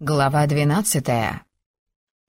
Глава двенадцатая.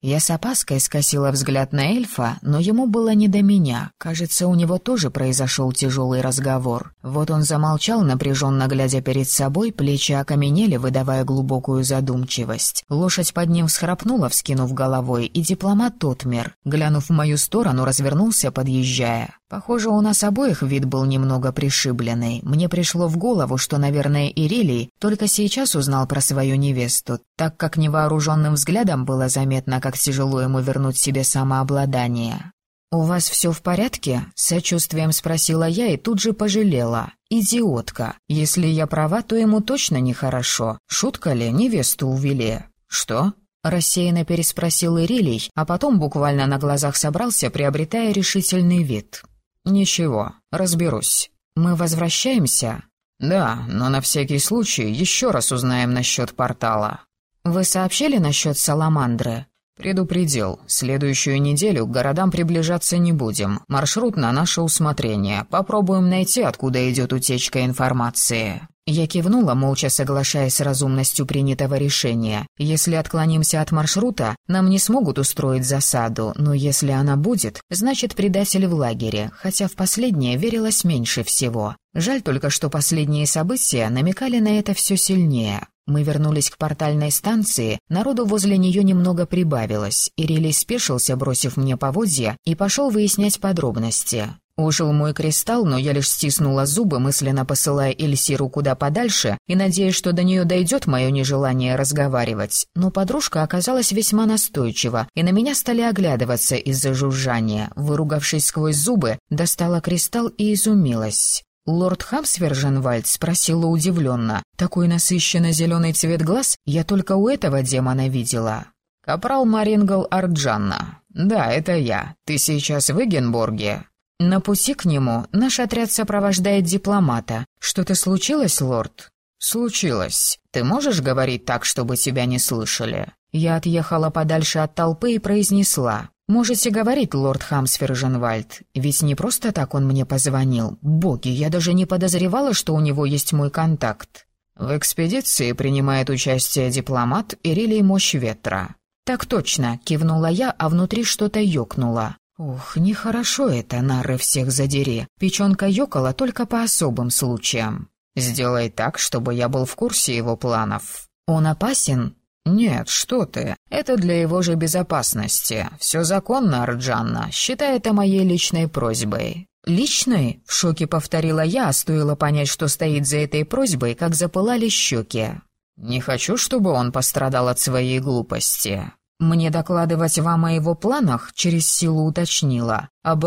Я с опаской скосила взгляд на эльфа, но ему было не до меня. Кажется, у него тоже произошел тяжелый разговор. Вот он замолчал, напряженно глядя перед собой, плечи окаменели, выдавая глубокую задумчивость. Лошадь под ним всхрапнула, вскинув головой, и дипломат отмер. Глянув в мою сторону, развернулся, подъезжая. Похоже, у нас обоих вид был немного пришибленный. Мне пришло в голову, что, наверное, Ирилий только сейчас узнал про свою невесту, так как невооруженным взглядом было заметно, как тяжело ему вернуть себе самообладание. «У вас все в порядке?» — сочувствием спросила я и тут же пожалела. «Идиотка. Если я права, то ему точно нехорошо. Шутка ли, невесту увели?» «Что?» — рассеянно переспросил Ирилий, а потом буквально на глазах собрался, приобретая решительный вид. «Ничего, разберусь. Мы возвращаемся?» «Да, но на всякий случай еще раз узнаем насчет портала». «Вы сообщили насчет Саламандры?» «Предупредил. Следующую неделю к городам приближаться не будем. Маршрут на наше усмотрение. Попробуем найти, откуда идет утечка информации». Я кивнула, молча соглашаясь с разумностью принятого решения. Если отклонимся от маршрута, нам не смогут устроить засаду, но если она будет, значит предатель в лагере, хотя в последнее верилось меньше всего. Жаль только, что последние события намекали на это все сильнее. Мы вернулись к портальной станции, народу возле нее немного прибавилось, и Релей спешился, бросив мне поводья, и пошел выяснять подробности. Ушел мой кристалл, но я лишь стиснула зубы, мысленно посылая Эльсиру куда подальше и надеясь, что до нее дойдет мое нежелание разговаривать. Но подружка оказалась весьма настойчива, и на меня стали оглядываться из-за жужжания. Выругавшись сквозь зубы, достала кристалл и изумилась. Лорд Хамсверженвальд спросила удивленно. Такой насыщенно зеленый цвет глаз я только у этого демона видела. «Капрал Марингл Арджанна. Да, это я. Ты сейчас в Эгенборге?» На пути к нему наш отряд сопровождает дипломата. Что-то случилось, лорд? Случилось. Ты можешь говорить так, чтобы тебя не слышали? Я отъехала подальше от толпы и произнесла. «Можете говорить, лорд Хамсферженвальд, ведь не просто так он мне позвонил. Боги, я даже не подозревала, что у него есть мой контакт». В экспедиции принимает участие дипломат Ирилий Мощь Ветра. «Так точно», — кивнула я, а внутри что-то ёкнуло. Ох, нехорошо это, нары всех задери. Печенка ёкала только по особым случаям. Сделай так, чтобы я был в курсе его планов. Он опасен? Нет, что ты. Это для его же безопасности. Все законно, Арджанна. Считай это моей личной просьбой. «Личной?» — в шоке повторила я, а стоило понять, что стоит за этой просьбой, как запылали щеки. «Не хочу, чтобы он пострадал от своей глупости. «Мне докладывать вам о его планах?» — через силу уточнила. «Об...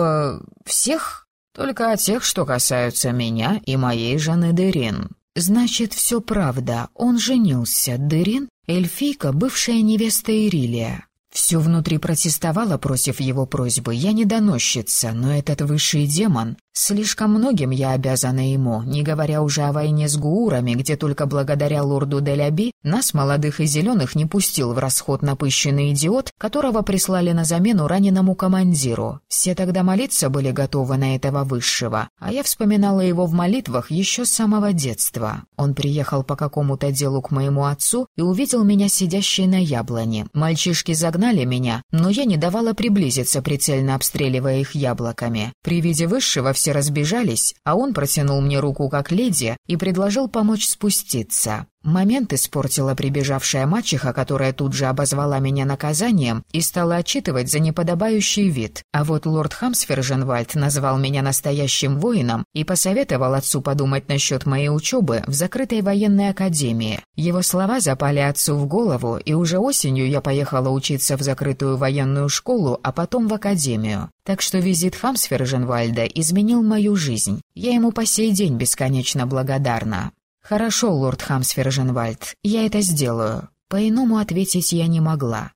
всех?» «Только о тех, что касаются меня и моей жены Дерин». «Значит, все правда. Он женился. Дерин — эльфийка, бывшая невеста Ирилия. Все внутри протестовало против его просьбы. Я не доносчица, но этот высший демон... Слишком многим я обязана ему, не говоря уже о войне с гуурами, где только благодаря лорду Деляби нас, молодых и зеленых, не пустил в расход напыщенный идиот, которого прислали на замену раненому командиру. Все тогда молиться были готовы на этого высшего, а я вспоминала его в молитвах еще с самого детства. Он приехал по какому-то делу к моему отцу и увидел меня сидящей на яблоне. Мальчишки загнали меня, но я не давала приблизиться, прицельно обстреливая их яблоками. При виде высшего все разбежались, а он протянул мне руку как леди и предложил помочь спуститься. Момент испортила прибежавшая мачеха, которая тут же обозвала меня наказанием и стала отчитывать за неподобающий вид. А вот лорд Хамсферженвальд назвал меня настоящим воином и посоветовал отцу подумать насчет моей учебы в закрытой военной академии. Его слова запали отцу в голову, и уже осенью я поехала учиться в закрытую военную школу, а потом в академию. Так что визит Хамсферженвальда изменил мою жизнь. Я ему по сей день бесконечно благодарна. «Хорошо, лорд Хамсферженвальд, я это сделаю». По-иному ответить я не могла.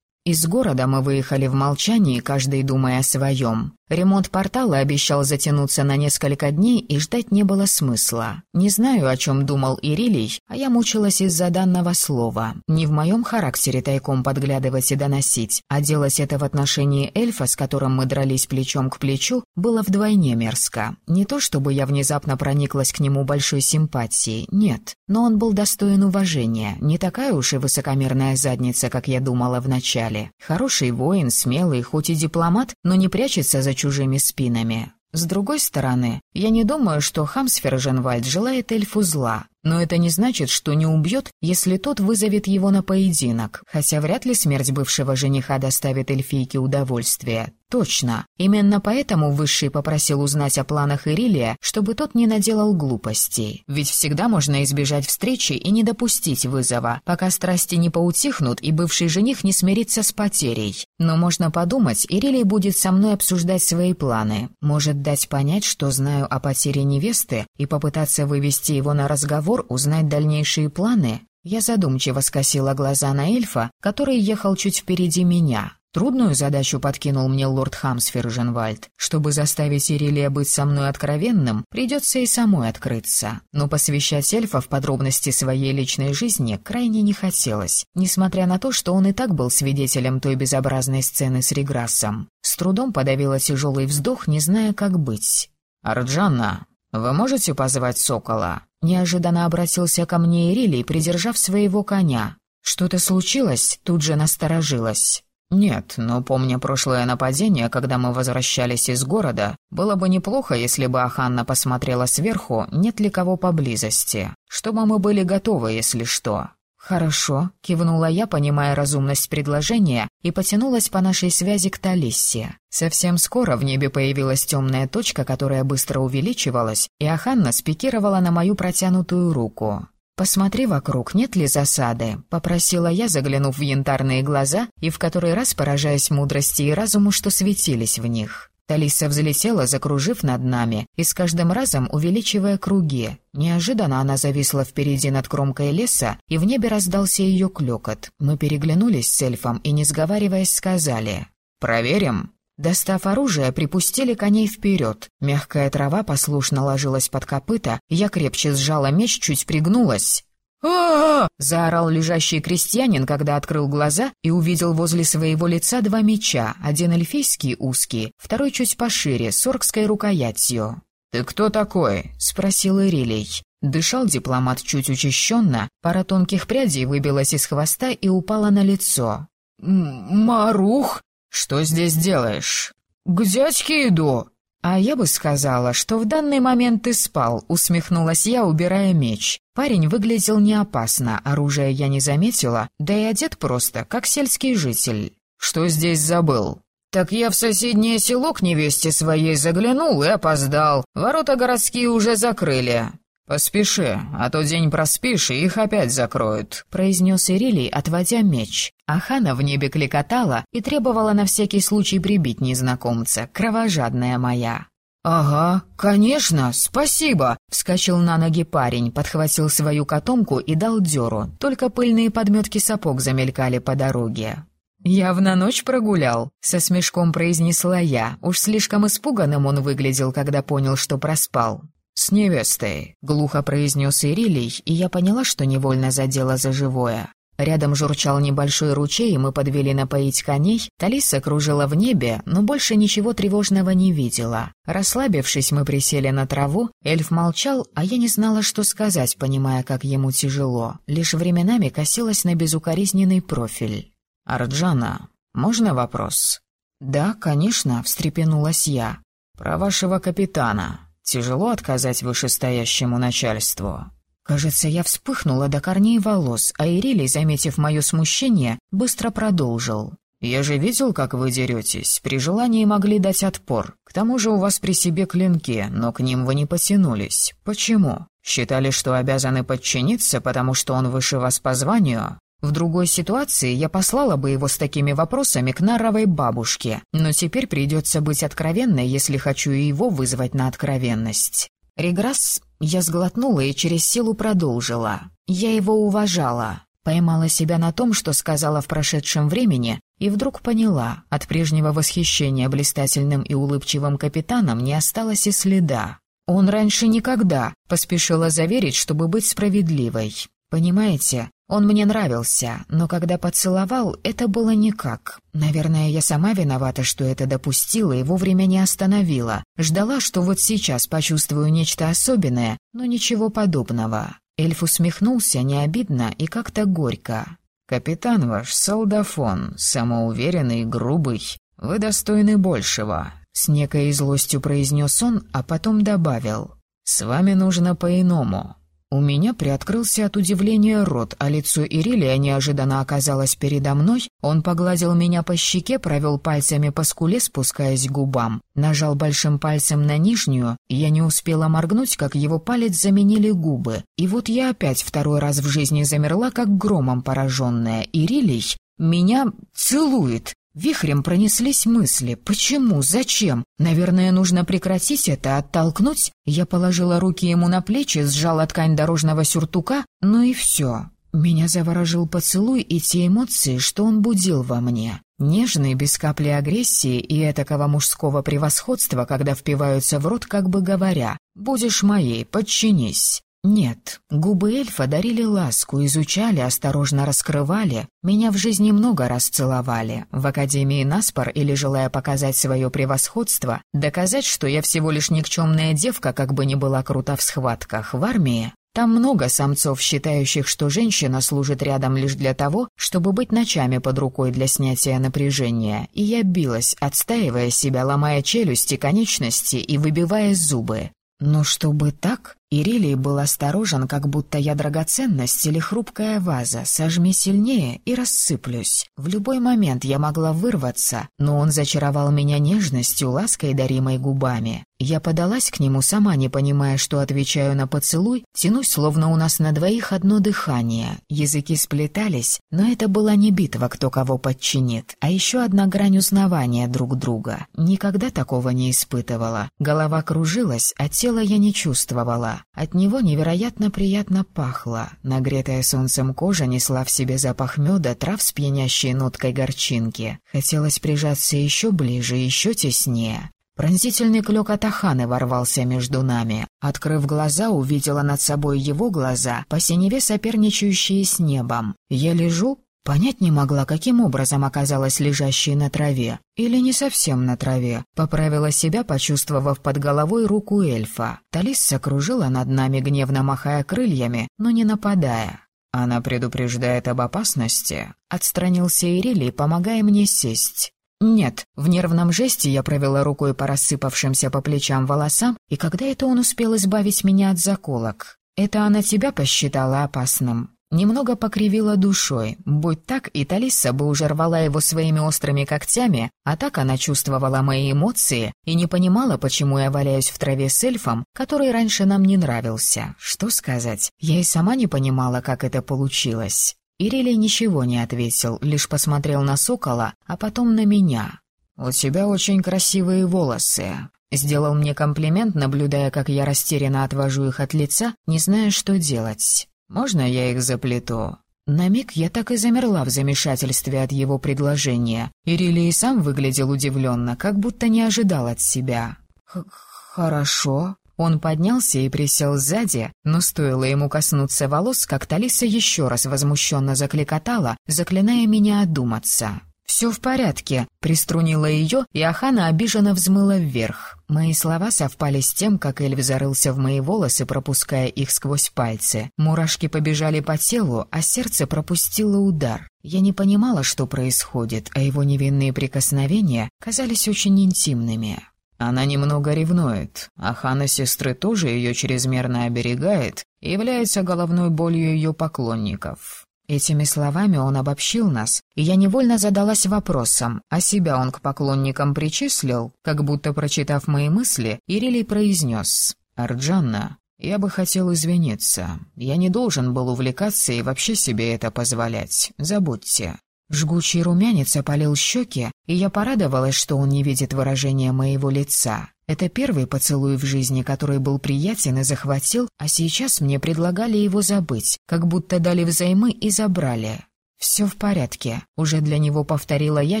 Из города мы выехали в молчании, каждый думая о своем. Ремонт портала обещал затянуться на несколько дней, и ждать не было смысла. Не знаю, о чем думал Ирилий, а я мучилась из-за данного слова. Не в моем характере тайком подглядывать и доносить, а делать это в отношении эльфа, с которым мы дрались плечом к плечу, было вдвойне мерзко. Не то чтобы я внезапно прониклась к нему большой симпатией, нет, но он был достоин уважения, не такая уж и высокомерная задница, как я думала вначале. Хороший воин, смелый, хоть и дипломат, но не прячется за чужими спинами. С другой стороны, я не думаю, что Хамсфер Женвальд желает эльфу зла, но это не значит, что не убьет, если тот вызовет его на поединок, хотя вряд ли смерть бывшего жениха доставит эльфийке удовольствие. Точно. Именно поэтому Высший попросил узнать о планах Ирилия, чтобы тот не наделал глупостей. Ведь всегда можно избежать встречи и не допустить вызова, пока страсти не поутихнут и бывший жених не смирится с потерей. Но можно подумать, Ирилий будет со мной обсуждать свои планы. Может дать понять, что знаю о потере невесты, и попытаться вывести его на разговор, узнать дальнейшие планы? Я задумчиво скосила глаза на эльфа, который ехал чуть впереди меня. Трудную задачу подкинул мне лорд Хамсфер Женвальд. Чтобы заставить Ирилия быть со мной откровенным, придется и самой открыться. Но посвящать эльфа в подробности своей личной жизни крайне не хотелось, несмотря на то, что он и так был свидетелем той безобразной сцены с Реграссом. С трудом подавила тяжелый вздох, не зная, как быть. «Арджанна, вы можете позвать сокола?» Неожиданно обратился ко мне Ирилий, придержав своего коня. Что-то случилось, тут же насторожилась. «Нет, но помня прошлое нападение, когда мы возвращались из города, было бы неплохо, если бы Аханна посмотрела сверху, нет ли кого поблизости, чтобы мы были готовы, если что». «Хорошо», — кивнула я, понимая разумность предложения, и потянулась по нашей связи к Талиссе. Совсем скоро в небе появилась темная точка, которая быстро увеличивалась, и Аханна спикировала на мою протянутую руку. «Посмотри вокруг, нет ли засады?» — попросила я, заглянув в янтарные глаза и в который раз поражаясь мудрости и разуму, что светились в них. Талиса взлетела, закружив над нами, и с каждым разом увеличивая круги. Неожиданно она зависла впереди над кромкой леса, и в небе раздался ее клёкот. Мы переглянулись с эльфом и, не сговариваясь, сказали «Проверим». Достав оружие, припустили коней вперед. Мягкая трава послушно ложилась под копыта, я крепче сжала меч, чуть пригнулась. А, заорал лежащий крестьянин, когда открыл глаза и увидел возле своего лица два меча, один эльфийский узкий, второй чуть пошире, с оркской рукоятью. «Ты кто такой?» — спросил Ирилей. Дышал дипломат чуть учащенно, пара тонких прядей выбилась из хвоста и упала на лицо. «Марух!» «Что здесь делаешь?» «К дядьке иду». «А я бы сказала, что в данный момент ты спал», — усмехнулась я, убирая меч. Парень выглядел не опасно, оружие я не заметила, да и одет просто, как сельский житель. «Что здесь забыл?» «Так я в соседнее село к невесте своей заглянул и опоздал. Ворота городские уже закрыли. «Поспеши, а то день проспишь, и их опять закроют», — произнес Ирилий, отводя меч. Ахана в небе кликотала и требовала на всякий случай прибить незнакомца, кровожадная моя. «Ага, конечно, спасибо!» — вскочил на ноги парень, подхватил свою котомку и дал дёру. Только пыльные подметки сапог замелькали по дороге. «Явно ночь прогулял», — со смешком произнесла я. Уж слишком испуганным он выглядел, когда понял, что проспал. «С невестой», — глухо произнес Ирилий, и я поняла, что невольно задела за живое. Рядом журчал небольшой ручей, и мы подвели напоить коней. Талиса кружила в небе, но больше ничего тревожного не видела. Расслабившись, мы присели на траву. Эльф молчал, а я не знала, что сказать, понимая, как ему тяжело. Лишь временами косилась на безукоризненный профиль. «Арджана, можно вопрос?» «Да, конечно», — встрепенулась я. «Про вашего капитана. Тяжело отказать вышестоящему начальству. Кажется, я вспыхнула до корней волос, а Ирилий, заметив мое смущение, быстро продолжил. «Я же видел, как вы деретесь. При желании могли дать отпор. К тому же у вас при себе клинки, но к ним вы не потянулись. Почему? Считали, что обязаны подчиниться, потому что он выше вас по званию? В другой ситуации я послала бы его с такими вопросами к наровой бабушке, но теперь придется быть откровенной, если хочу и его вызвать на откровенность. Реграсс я сглотнула и через силу продолжила. Я его уважала. Поймала себя на том, что сказала в прошедшем времени, и вдруг поняла, от прежнего восхищения блистательным и улыбчивым капитаном не осталось и следа. Он раньше никогда, поспешила заверить, чтобы быть справедливой. Понимаете, он мне нравился, но когда поцеловал, это было никак. Наверное, я сама виновата, что это допустила и вовремя не остановила. Ждала, что вот сейчас почувствую нечто особенное, но ничего подобного. Эльф усмехнулся не обидно и как-то горько. «Капитан ваш солдафон, самоуверенный, грубый. Вы достойны большего», — с некой злостью произнес он, а потом добавил. «С вами нужно по-иному. У меня приоткрылся от удивления рот, а лицо Ирилия неожиданно оказалось передо мной. Он погладил меня по щеке, провел пальцами по скуле, спускаясь к губам. Нажал большим пальцем на нижнюю, я не успела моргнуть, как его палец заменили губы. И вот я опять второй раз в жизни замерла, как громом пораженная. Ирилий меня целует. Вихрем пронеслись мысли. Почему? Зачем? Наверное, нужно прекратить это, оттолкнуть? Я положила руки ему на плечи, сжала ткань дорожного сюртука, ну и все. Меня заворожил поцелуй и те эмоции, что он будил во мне. Нежный, без капли агрессии и этакого мужского превосходства, когда впиваются в рот, как бы говоря «Будешь моей, подчинись». Нет, губы эльфа дарили ласку, изучали, осторожно раскрывали. Меня в жизни много раз целовали. В Академии Наспор или желая показать свое превосходство, доказать, что я всего лишь никчемная девка, как бы ни была крута в схватках, в армии. Там много самцов, считающих, что женщина служит рядом лишь для того, чтобы быть ночами под рукой для снятия напряжения, и я билась, отстаивая себя, ломая челюсти, конечности и выбивая зубы. Но чтобы так, Ирилий был осторожен, как будто я драгоценность или хрупкая ваза. Сожми сильнее и рассыплюсь. В любой момент я могла вырваться, но он зачаровал меня нежностью, лаской, даримой губами. Я подалась к нему, сама не понимая, что отвечаю на поцелуй, тянусь, словно у нас на двоих одно дыхание. Языки сплетались, но это была не битва, кто кого подчинит, а еще одна грань узнавания друг друга. Никогда такого не испытывала. Голова кружилась, а тело я не чувствовала. От него невероятно приятно пахло. Нагретая солнцем кожа несла в себе запах меда, трав с пьянящей ноткой горчинки. Хотелось прижаться еще ближе, еще теснее. Пронзительный клёк Атаханы ворвался между нами. Открыв глаза, увидела над собой его глаза, по синеве соперничающие с небом. Я лежу, Понять не могла, каким образом оказалась лежащей на траве. Или не совсем на траве. Поправила себя, почувствовав под головой руку эльфа. Талисса кружила над нами, гневно махая крыльями, но не нападая. «Она предупреждает об опасности», — отстранился Ирилий, помогая мне сесть. «Нет». В нервном жесте я провела рукой по рассыпавшимся по плечам волосам, и когда это он успел избавить меня от заколок? Это она тебя посчитала опасным. Немного покривила душой. Будь так, и Талисса бы уже рвала его своими острыми когтями, а так она чувствовала мои эмоции и не понимала, почему я валяюсь в траве с эльфом, который раньше нам не нравился. Что сказать? Я и сама не понимала, как это получилось. Ирилий ничего не ответил, лишь посмотрел на сокола, а потом на меня. «У тебя очень красивые волосы», Сделал мне комплимент, наблюдая, как я растерянно отвожу их от лица, не зная, что делать. Можно я их заплету?» На миг я так и замерла в замешательстве от его предложения. Ирилий сам выглядел удивленно, как будто не ожидал от себя. «Хорошо». Он поднялся и присел сзади, но стоило ему коснуться волос, как Талиса еще раз возмущенно закликотала, заклиная меня одуматься. «Все в порядке», — приструнила ее, и Ахана обиженно взмыла вверх. Мои слова совпали с тем, как Эльф зарылся в мои волосы, пропуская их сквозь пальцы. Мурашки побежали по телу, а сердце пропустило удар. Я не понимала, что происходит, а его невинные прикосновения казались очень интимными. Она немного ревнует, а Хана сестры тоже ее чрезмерно оберегает и является головной болью ее поклонников. Этими словами он обобщил нас, и я невольно задалась вопросом, а себя он к поклонникам причислил, как будто, прочитав мои мысли, Ирилий произнес «Арджанна, я бы хотел извиниться. Я не должен был увлекаться и вообще себе это позволять. Забудьте». Жгучий румянец опалил щеки, и я порадовалась, что он не видит выражения моего лица. Это первый поцелуй в жизни, который был приятен и захватил, а сейчас мне предлагали его забыть, как будто дали взаймы и забрали. «Все в порядке», — уже для него повторила я,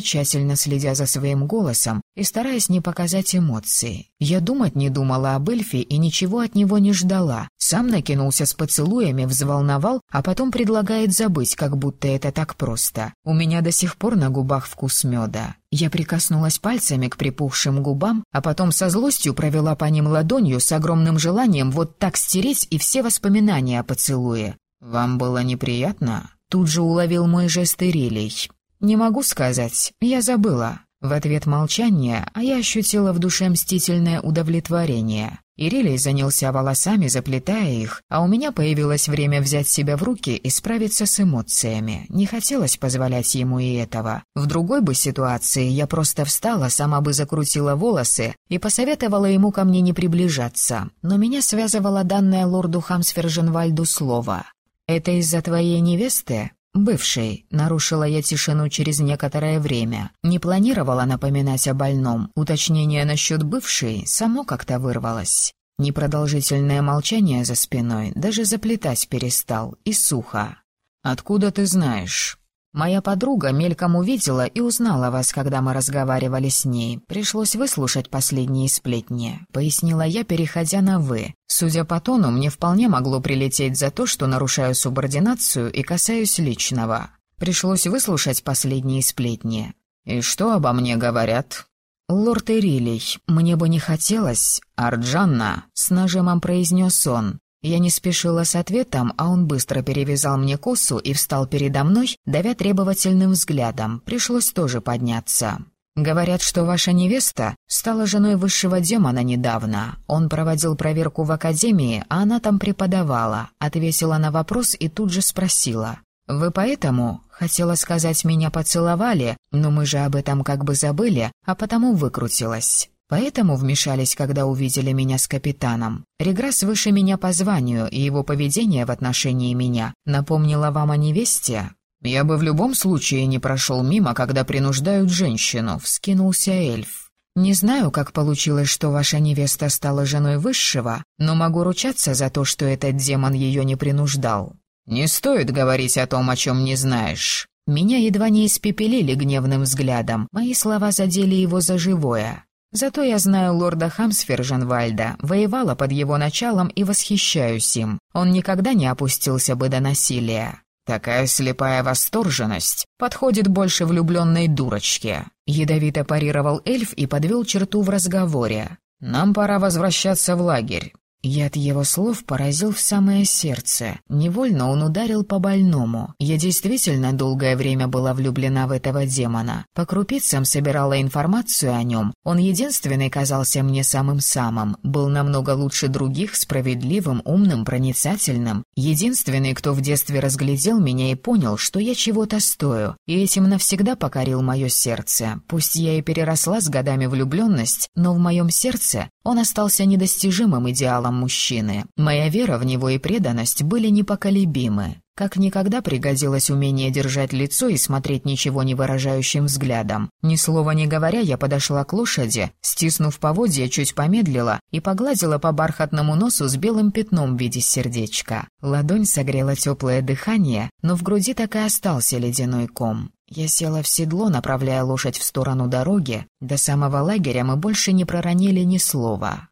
тщательно следя за своим голосом и стараясь не показать эмоции. Я думать не думала об эльфе и ничего от него не ждала. Сам накинулся с поцелуями, взволновал, а потом предлагает забыть, как будто это так просто. У меня до сих пор на губах вкус меда. Я прикоснулась пальцами к припухшим губам, а потом со злостью провела по ним ладонью с огромным желанием вот так стереть и все воспоминания о поцелуе. «Вам было неприятно?» Тут же уловил мой жест Ирилий. «Не могу сказать, я забыла». В ответ молчание, а я ощутила в душе мстительное удовлетворение. Ирилий занялся волосами, заплетая их, а у меня появилось время взять себя в руки и справиться с эмоциями. Не хотелось позволять ему и этого. В другой бы ситуации я просто встала, сама бы закрутила волосы и посоветовала ему ко мне не приближаться. Но меня связывало данное лорду Хамсферженвальду слово. «Это из-за твоей невесты?» «Бывшей», — нарушила я тишину через некоторое время. Не планировала напоминать о больном. Уточнение насчет бывшей само как-то вырвалось. Непродолжительное молчание за спиной даже заплетать перестал, и сухо. «Откуда ты знаешь?» Моя подруга мельком увидела и узнала вас, когда мы разговаривали с ней. Пришлось выслушать последние сплетни», — пояснила я, переходя на «вы». Судя по тону, мне вполне могло прилететь за то, что нарушаю субординацию и касаюсь личного. Пришлось выслушать последние сплетни. «И что обо мне говорят?» «Лорд Ирилий, мне бы не хотелось...» «Арджанна», — с нажимом произнес он. Я не спешила с ответом, а он быстро перевязал мне косу и встал передо мной, давя требовательным взглядом. Пришлось тоже подняться. «Говорят, что ваша невеста стала женой высшего демона недавно. Он проводил проверку в академии, а она там преподавала». Ответила на вопрос и тут же спросила. «Вы поэтому?» Хотела сказать, меня поцеловали, но мы же об этом как бы забыли, а потому выкрутилась. Поэтому вмешались, когда увидели меня с капитаном. Реграсс выше меня по званию, и его поведение в отношении меня напомнило вам о невесте. «Я бы в любом случае не прошел мимо, когда принуждают женщину», — вскинулся эльф. «Не знаю, как получилось, что ваша невеста стала женой высшего, но могу ручаться за то, что этот демон ее не принуждал». «Не стоит говорить о том, о чем не знаешь». Меня едва не испепелили гневным взглядом, мои слова задели его за живое. Зато я знаю лорда Хамсферженвальда, воевала под его началом и восхищаюсь им. Он никогда не опустился бы до насилия. Такая слепая восторженность подходит больше влюбленной дурочке. Ядовито парировал эльф и подвел черту в разговоре. Нам пора возвращаться в лагерь. Яд его слов поразил в самое сердце. Невольно он ударил по больному. Я действительно долгое время была влюблена в этого демона. По крупицам собирала информацию о нем. Он единственный казался мне самым-самым. Был намного лучше других, справедливым, умным, проницательным. Единственный, кто в детстве разглядел меня и понял, что я чего-то стою. И этим навсегда покорил мое сердце. Пусть я и переросла с годами влюбленность, но в моем сердце он остался недостижимым идеалом мужчины. Моя вера в него и преданность были непоколебимы. Как никогда пригодилось умение держать лицо и смотреть ничего не выражающим взглядом. Ни слова не говоря, я подошла к лошади, стиснув поводья, чуть помедлила и погладила по бархатному носу с белым пятном в виде сердечка. Ладонь согрела теплое дыхание, но в груди так и остался ледяной ком. Я села в седло, направляя лошадь в сторону дороги. До самого лагеря мы больше не проронили ни слова.